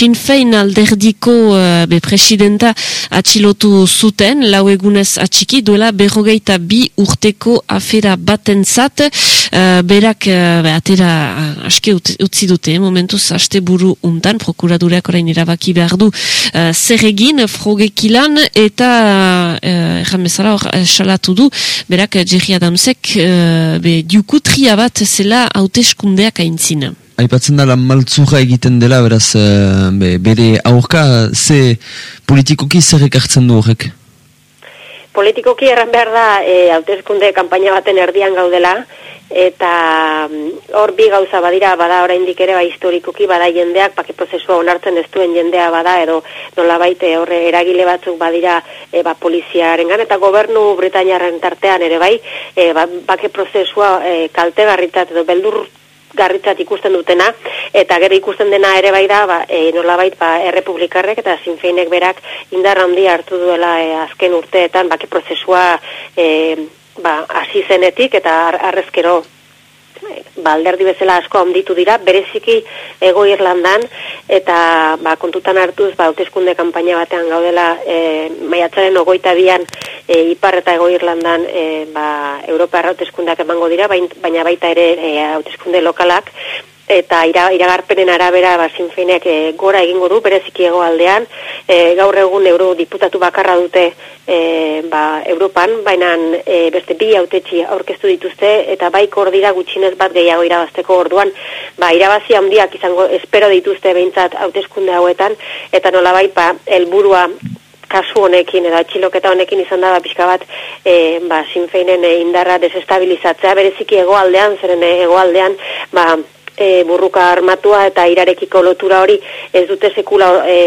Sinn Fein alderdiko uh, be presidenta atxilotu zuten, lau egunez atxiki, duela berrogeita bi urteko afera baten zat, uh, berak uh, atera uh, aske utzi dute, momentuz aste buru untan, prokuradureak orain irabaki behar du. Uh, zer egin, frogekilan, eta uh, erran bezala hor salatu du, berak Jerry Adamsek uh, be diukutria bat zela hauteskundeak aintzina aipatzen lan maltzura egiten dela, beraz, uh, bere aurka, ze politikoki zer ekartzen du horrek? Politikoki erran behar da, e, hautezkunde kanpaina baten erdian gaudela, eta mm, hor bi gauza badira, bada oraindik ere, ba, historikoki, bada jendeak, pake prozesua onartzen ez duen jendea bada, edo nola baite horre eragile batzuk badira e, ba, poliziaren gan, eta gobernu Britainiaren tartean ere bai, e, ba, bake prozesua e, kalte garritat edo beldur garritzat ikusten dutena, eta gero ikusten dena ere bai da, ba, e, nolabait, ba, errepublikarrek eta sinfeinek berak indar handi hartu duela e, azken urteetan, baki prozesua e, ba, asizenetik eta arrezkero ba, bezala asko onditu dira, bereziki ego Irlandan, eta ba, kontutan hartuz, ba, hauteskunde kanpaina batean gaudela, e, maiatzaren ogoita bian, e, ipar eta ego Irlandan, e, ba, Europa hauteskundeak emango dira, baina baita ere e, hauteskunde lokalak, eta ira, iragarpenen arabera ba, sinfeinek e, gora egingo du, bereziki egoaldean, e, gaur egun euro diputatu bakarra dute e, ba, Europan, baina e, beste bi autetxi aurkeztu dituzte, eta bai dira gutxinez bat gehiago irabazteko orduan, ba, irabazi handiak izango espero dituzte behintzat hauteskunde hauetan, eta nola bai, ba, elburua kasu honekin edo atxiloketa honekin izan da ba, pixka bat e, ba, sinfeinen indarra desestabilizatzea. Bereziki egoaldean, zeren egoaldean ba, e, burruka armatua eta irarekiko lotura hori ez dute sekula e,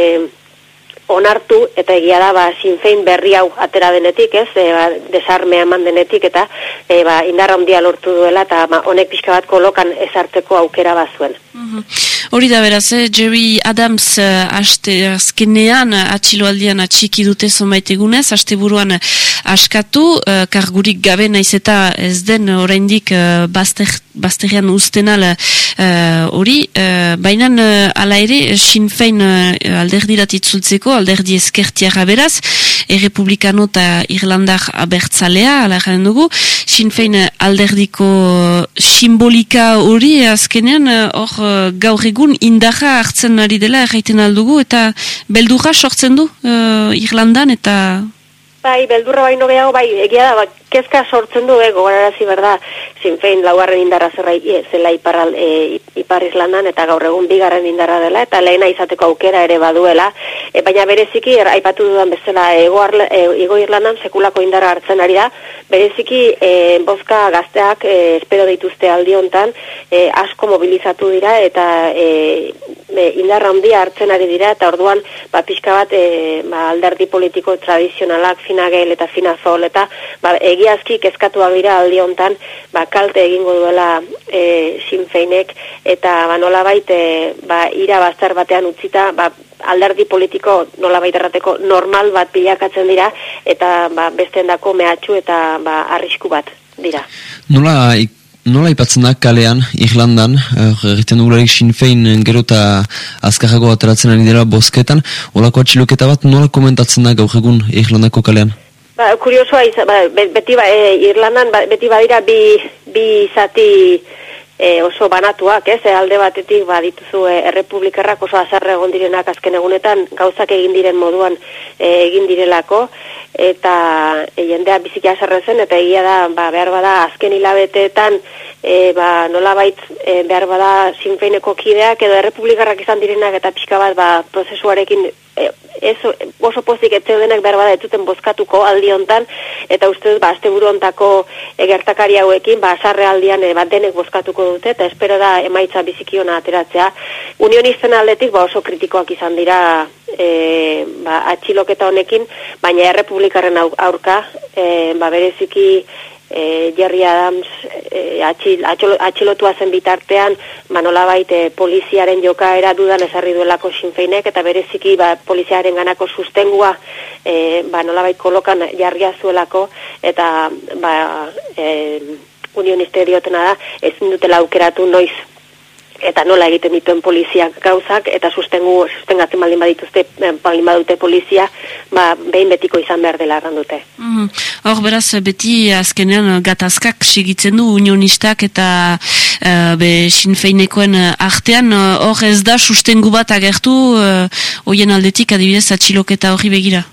onartu eta egia da ba sinfein berri hau atera denetik, ez? E, ba, desarmea eman denetik eta e, ba indarra handia lortu duela eta ba, honek pixka bat kolokan ezartzeko aukera bazuen. Mm Hori da beraz, eh? Jerry Adams uh, aste azkenean atxiloaldian atxiki dute zomait egunez, aste buruan askatu, uh, kargurik gabe naiz eta ez den oraindik uh, bazter, bazterian ustenal hori, uh, baina uh, ala ere, sinfein uh, alderdirat itzultzeko, alderdi eskertiara beraz, errepublikano eta irlandar abertzalea, ala garen dugu, sinfein alderdiko simbolika hori azkenean, hor gaur egun indarra hartzen ari dela erraiten aldugu, eta beldurra sortzen du Irlandan, eta Bai, beldurra baino gehiago, bai, egia da, ba, kezka sortzen du, eh, gara berda, sinfein laugarren indarra zerra e, zela iparral, e, ipar Islandan, eta gaur egun bigarren indarra dela, eta lehena izateko aukera ere baduela, e, baina bereziki, er, aipatu dudan bezala, e, Irlandan sekulako indarra hartzen ari da, bereziki, e, bozka gazteak, e, espero dituzte aldi hontan, e, asko mobilizatu dira, eta e, e, indarra handia hartzen ari dira, eta orduan, ba, pixka bat, e, ba, alderdi politiko tradizionalak, finagel eta finazol eta ba, egiazki kezkatuak dira aldi hontan ba, kalte egingo duela e, sinfeinek eta ba, nola baite ba, ira bazter batean utzita ba, alderdi politiko nola errateko normal bat bilakatzen dira eta ba, dako mehatxu eta ba, arrisku bat dira. Nola Nola ipatzen da kalean, Irlandan, egiten dugularik sinfein gero eta azkarrago ateratzen ari dira bosketan, olako atxiloketa bat nola komentatzen da gaur egun Irlandako kalean? Ba, kuriosoa, ba, beti ba, e, Irlandan ba, beti badira bi, bi zati e, oso banatuak, ez, alde batetik ba, dituzu e, errepublikarrak oso azarre egon direnak azken egunetan gauzak egin diren moduan e, egin direlako, eta e, jendea biziki azarre zen, eta egia da, ba, behar bada, azken hilabeteetan, e, ba, nola bait, e, behar bada, sinfeineko kideak, edo errepublikarrak izan direnak, eta pixka bat, ba, prozesuarekin e, ez, oso pozik ez zeudenak behar bada etzuten bozkatuko aldi hontan eta uste ba, azte buru ontako egertakari hauekin, ba, azarre aldian e, ba, denek bozkatuko dute, eta espero da emaitza bizikiona ateratzea. Unionisten aldetik ba, oso kritikoak izan dira e, ba, atxiloketa honekin, baina errepublikaren aurka, e, ba, bereziki e, Jerry Adams e, atxil, atxilotua zen bitartean manola baite poliziaren jokaera dudan ezarri duelako sinfeinek eta bereziki ba, poliziaren ganako sustengua e, ba, nola kolokan jarria zuelako eta ba, e, unioniste diotena da ezin dutela aukeratu noiz eta nola egiten dituen poliziak gauzak, eta sustengu, sustengatzen baldin badituzte, eh, baldin badute polizia, ba, behin betiko izan behar dela erran dute. Mhm. Hor, beraz, beti azkenean gatazkak sigitzen du unionistak eta uh, be, sinfeinekoen artean, hor ez da sustengu bat agertu, uh, oien aldetik adibidez atxiloketa hori begira?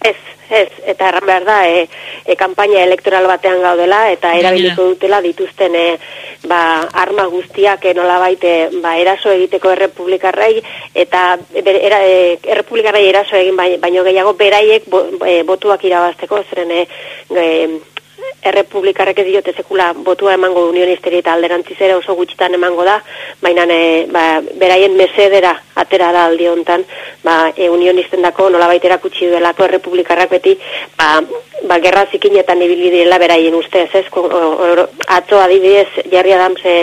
Ez, Ez, eta erran behar da, e, e, kampaina elektoral batean gaudela, eta erabiliko dutela dituzten e, ba, arma guztiak e, nola baite ba, eraso egiteko errepublikarrei, eta era, e, errepublikarrei eraso egin baino gehiago, beraiek bo, e, botuak irabazteko, zeren e, errepublikarrek ez diote sekula botua emango unionisteri eta alderantzizera oso gutxitan emango da, baina e, ba, beraien mesedera atera da aldi hontan, ba, e, unionisten dako nola baitera kutsi duelako errepublikarrak beti, ba, ba, gerra zikinetan ibili direla beraien ustez, ez? Atzo adibidez, Jarri Adams e,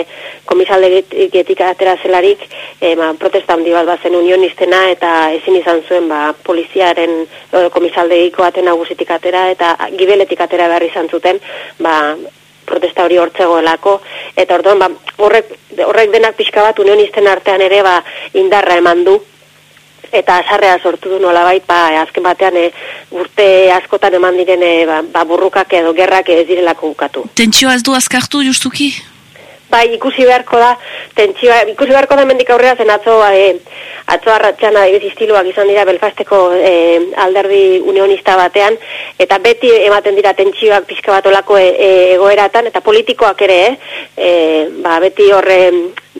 komisaldegetik atera zelarik, e, ba, protesta handi bat bazen unionistena eta ezin izan zuen ba, poliziaren komisaldegiko atena nagusitik atera eta gibeletik atera behar izan zuten, ba, protesta hori hortzegoelako, eta orduan, ba, horrek, horrek denak pixka bat unionisten artean ere ba, indarra eman du, eta asarrea sortu du nola bai, ba, azken batean e, urte askotan eman diren e, ba, ba, burrukak edo gerrak ez direlako bukatu. Tentsioa ez du azkartu justuki? Bai, ikusi beharko da, tentsioa, ikusi beharko da mendik aurrera zen atzo, e, atzo arratxan adibez istiluak izan dira Belfasteko e, alderdi unionista batean, eta beti ematen dira tentsioak pixka bat olako e, e, egoeratan, eta politikoak ere, e, ba, beti horre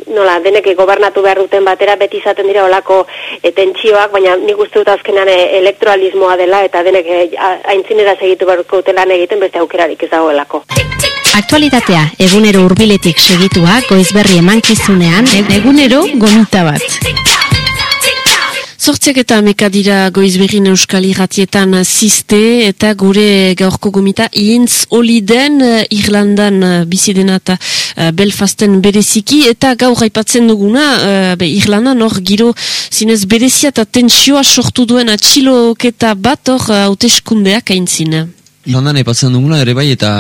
nola, denek gobernatu behar duten batera, beti izaten dira olako e, tentsioak, baina nik uste dut azkenean e, elektoralismoa dela, eta denek aintzinera segitu beharko utelan egiten beste aukerarik ez dagoelako. Aktualitatea, egunero hurbiletik segitua, goizberri emankizunean, egunero gomita bat. Zortziak eta mekadira goizberin euskal irratietan ziste eta gure gaurko gomita ientz oliden eh, Irlandan eh, bizidena eta uh, Belfasten bereziki eta gaur haipatzen duguna uh, Irlandan hor giro zinez berezia eta tentsioa sortu duen atxiloketa bat hor hauteskundeak aintzina. Landan epatzen duguna ere bai eta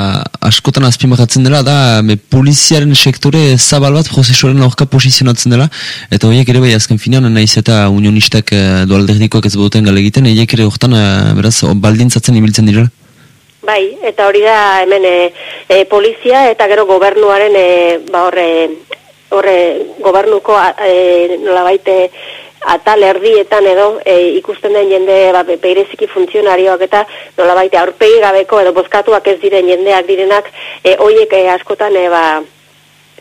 askotan azpimarratzen dela da me, poliziaren sektore zabal bat prozesuaren aurka posizionatzen dela. Eta horiek ere bai azken finan naiz eta unionistak e, dualderdikoak ez boduten gale egiten horiek ere hortan e, beraz baldintzatzen ibiltzen direla. Bai, eta hori da hemen e, polizia eta gero gobernuaren e, ba horre horre gobernuko e, nola baite atal erdietan edo e, ikusten den jende ba, beireziki funtzionarioak eta nola baita aurpegi gabeko edo bozkatuak ez diren jendeak direnak e, oiek e, askotan e, ba,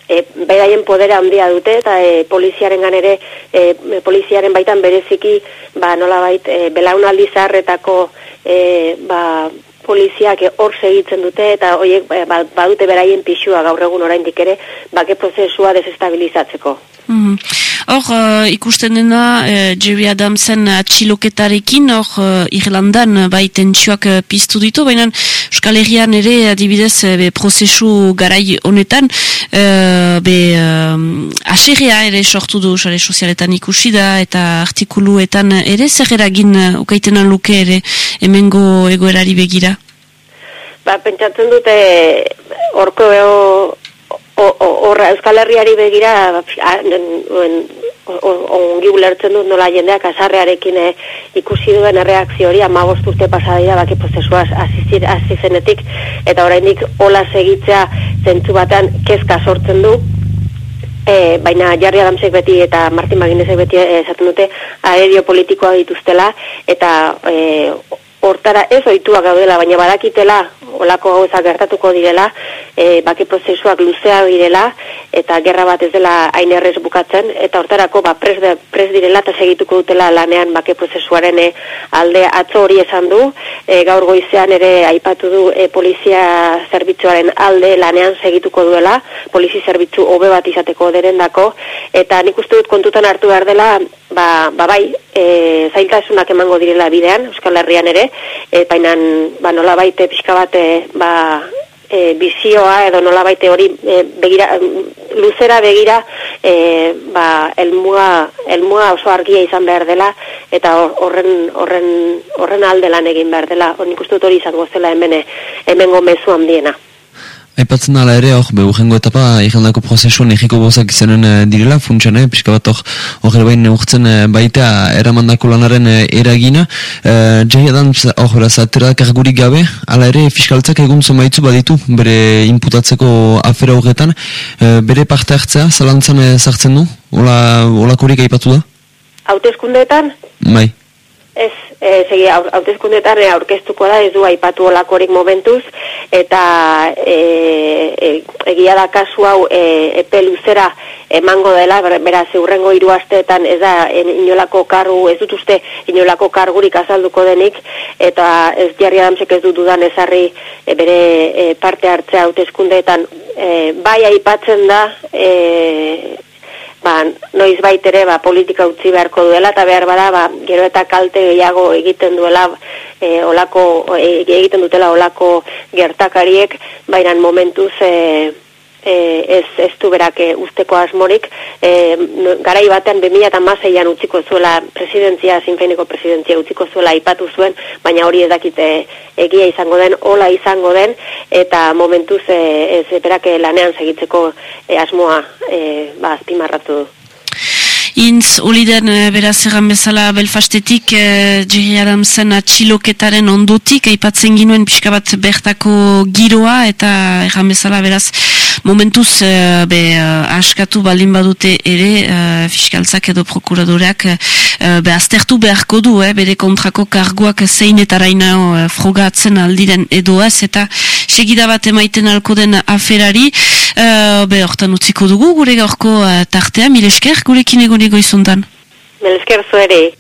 e, beraien podera handia dute eta e, poliziaren ganere e, poliziaren baitan bereziki ba, nola bait e, belaunaldi zaharretako e, ba, poliziak hor segitzen dute eta horiek ba, badute beraien pixua gaur egun oraindik ere bake prozesua desestabilizatzeko. Mm Hor, uh, ikusten dena, uh, Jerry Adamsen atxiloketarekin, hor, uh, Irlandan bai tentsioak uh, piztu ditu, baina Euskal Herrian ere, adibidez, be, prozesu garai honetan, uh, be, uh, aserrea ere sortu du, sare sozialetan ikusi da, eta artikuluetan ere, zer eragin uh, ukaitenan luke ere, hemengo egoerari begira? Ba, pentsatzen dute, orko horra Euskal Herriari begira ongi ulertzen dut nola jendeak azarrearekin eh, ikusi duen erreakzio hori ama urte pasadira baki prozesua hasi zenetik eta oraindik hola segitzea zentzu batean kezka sortzen du. E, baina Jarri Adamsek beti eta Martin Maginezek beti esaten dute aerio politikoa dituztela eta e, hortara ez oitua gaudela, baina badakitela olako gauza gertatuko direla, e, bake prozesuak luzea direla, eta gerra bat ez dela hain errez bukatzen, eta hortarako ba, pres, de, pres direla eta segituko dutela lanean bake prozesuaren e, alde atzo hori esan du, e, gaur goizean ere aipatu du e, polizia zerbitzuaren alde lanean segituko duela, polizia zerbitzu hobe bat izateko derendako, eta nik uste dut kontutan hartu behar dela, ba, ba bai, e, zailtasunak emango direla bidean, Euskal Herrian ere, e, baina ba, nola baite pixka ba, e, bizioa edo nola baite hori e, begira, luzera begira e, ba, elmua, elmua oso argia izan behar dela eta horren, horren, horren alde lan egin behar dela, hori ikustu hori izango zela hemen, hemen gomezu handiena. Aipatzen ala ere, hor, behu jengo etapa, ikandako prozesuan egiko bozak izanen uh, direla, funtsan, eh, pixka bat hor, hor behin urtzen uh, baita eramandako lanaren uh, eragina. Uh, Jerry Adams, hor, beraz, atera kargurik gabe, ala ere, fiskaltzak egun zomaitzu baditu, bere inputatzeko afera horretan, uh, bere parte hartzea, zalantzan sartzen du, hola, hola aipatu da? Hautezkundeetan? Bai. Ez, e, segi, hautezkundetan aurkeztuko da, ez du aipatu olakorik momentuz, eta e, e, egia da kasu hau e, epe luzera emango dela, beraz, eurrengo hiru asteetan ez da inolako kargu, ez dut uste inolako kargurik azalduko denik, eta ez jarri adamsek ez dut dudan ezarri e, bere e, parte hartzea hautezkundeetan, e, bai aipatzen da, e, ba, noiz baitere ba, politika utzi beharko duela, eta behar bada, ba, gero eta kalte gehiago egiten duela, e, olako, e, egiten dutela olako gertakariek, baina momentuz, e, e, ez, ez du berak e, usteko asmorik, e, garai batean 2006an utziko zuela presidentzia, sinfeiniko presidentzia utziko zuela ipatu zuen, baina hori edakite egia izango den, hola izango den, eta momentuz e, ez berak lanean segitzeko e, asmoa e, ba, azpimarratu du. Intz, oliden, beraz egan bezala Belfastetik, eh, Jerry Adamsen atxiloketaren ondotik, aipatzen ginuen pixka bat bertako giroa, eta egan bezala, beraz, momentuz uh, be, uh, askatu baldin badute ere uh, fiskaltzak edo prokuradoreak uh, be aztertu beharko du eh, bere kontrako karguak zein eta raina uh, frogatzen aldiren edo ez eta segida bat emaiten alko den aferari uh, be hortan utziko dugu gure gaurko uh, tartea. Milesker gurekin egon egoizundan Milesker zuere